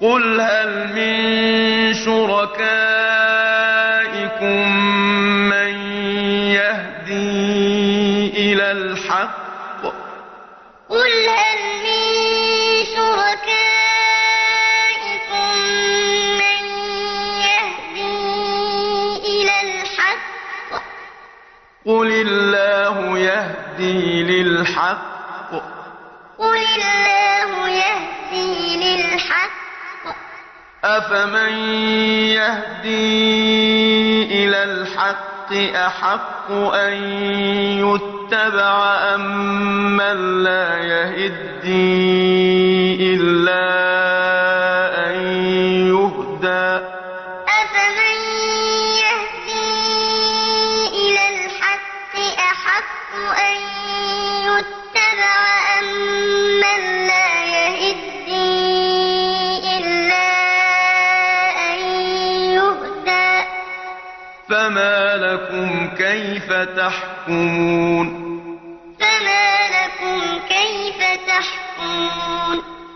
قل هل من شركائكم من يهدي إلى الحق قل هل من شركائكم من يهدي إلى الحق قل الله يهدي للحق قل الله أفمن يهدي إلى الحق أحق أن يتبع أم من لا يهدي إلا أن يهدى أفمن إلى الحق أحق أن يتبع فما لكم كيف تحكمون فما لكم كيف تحكمون